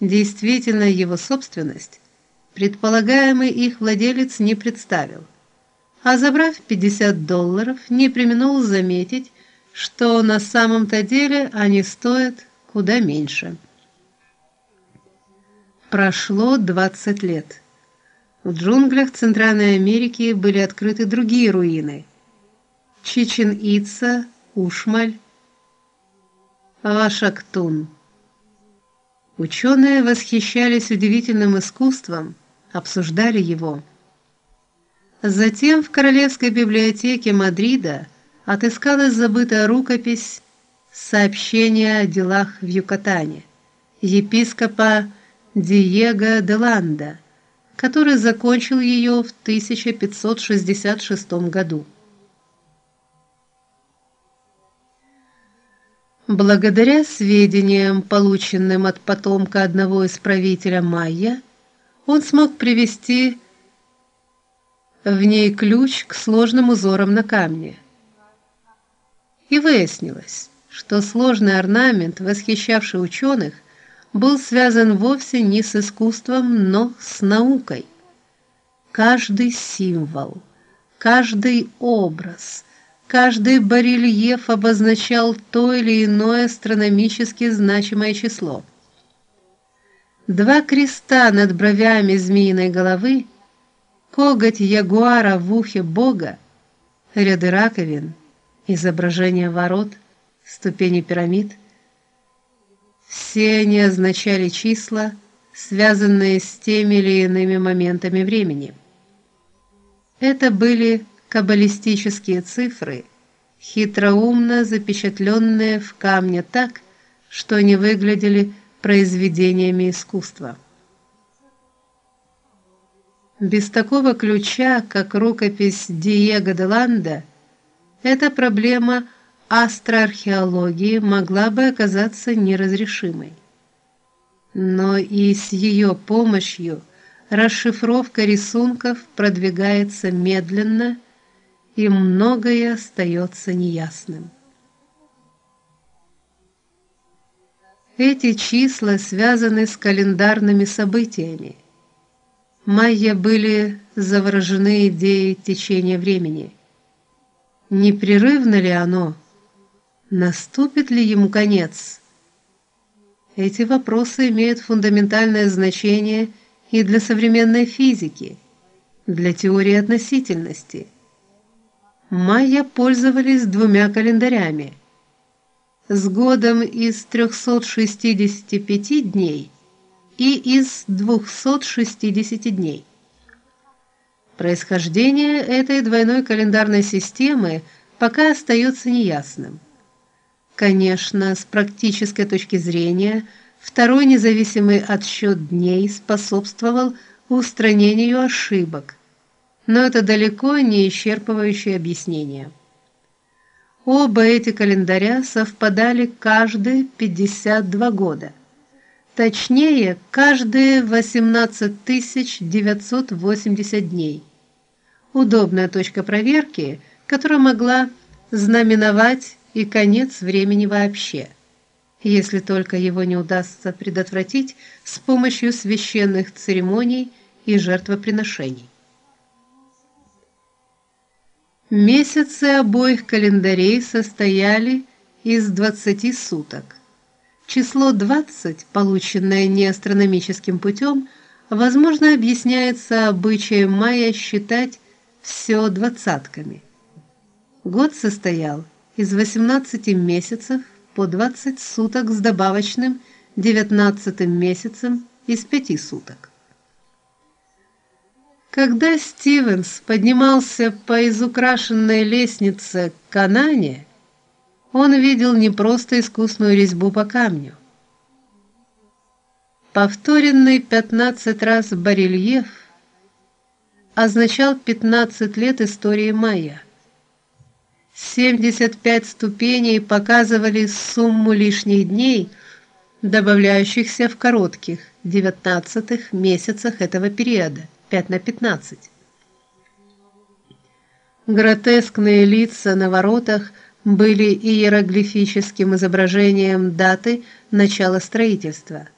действительно его собственность, предполагаемый их владелец не представил. А забрав 50 долларов, не преминул заметить, что на самом-то деле они стоят куда меньше. Прошло 20 лет. В джунглях Центральной Америки были открыты другие руины. Чичен-Ица, Ушмаль, Вашактун. Ученые восхищались удивительным искусством, обсуждали его. Затем в Королевской библиотеке Мадрида отыскалась забытая рукопись Сообщение о делах в Юкатане епископа Диего де Ланда который закончил ее в 1566 году. Благодаря сведениям, полученным от потомка одного из правителя майя, он смог привести в ней ключ к сложным узорам на камне. И выяснилось, что сложный орнамент, восхищавший ученых, был связан вовсе не с искусством, но с наукой. Каждый символ, каждый образ, каждый барельеф обозначал то или иное астрономически значимое число. Два креста над бровями змеиной головы, коготь ягуара в ухе бога, ряды раковин, изображения ворот, ступени пирамид — все они означали числа, связанные с теми или иными моментами времени. Это были каббалистические цифры, хитроумно запечатленные в камне так, что они выглядели произведениями искусства. Без такого ключа, как рукопись Диего де Ланда, эта проблема астроархеологии могла бы оказаться неразрешимой. Но и с ее помощью расшифровка рисунков продвигается медленно, и многое остается неясным. Эти числа связаны с календарными событиями. Майя были заворожены идеей течения времени. Непрерывно ли оно? Наступит ли ему конец? Эти вопросы имеют фундаментальное значение и для современной физики, для теории относительности. Майя пользовались двумя календарями. С годом из 365 дней и из 260 дней. Происхождение этой двойной календарной системы пока остается неясным. Конечно, с практической точки зрения, второй независимый отсчет дней способствовал устранению ошибок, но это далеко не исчерпывающее объяснение. Оба эти календаря совпадали каждые 52 года. Точнее, каждые 18980 дней. Удобная точка проверки, которая могла знаменовать и конец времени вообще, если только его не удастся предотвратить с помощью священных церемоний и жертвоприношений. Месяцы обоих календарей состояли из 20 суток. Число 20, полученное не астрономическим путем, возможно, объясняется обычаем майя считать все двадцатками. Год состоял из 18 месяцев по 20 суток с добавочным 19 месяцем из 5 суток. Когда Стивенс поднимался по изукрашенной лестнице к Канане, он видел не просто искусную резьбу по камню. Повторенный 15 раз барельеф означал 15 лет истории майя. 75 ступеней показывали сумму лишних дней, добавляющихся в коротких девятнадцатых месяцах этого периода 5 на 15. Гротескные лица на воротах были иероглифическим изображением даты начала строительства –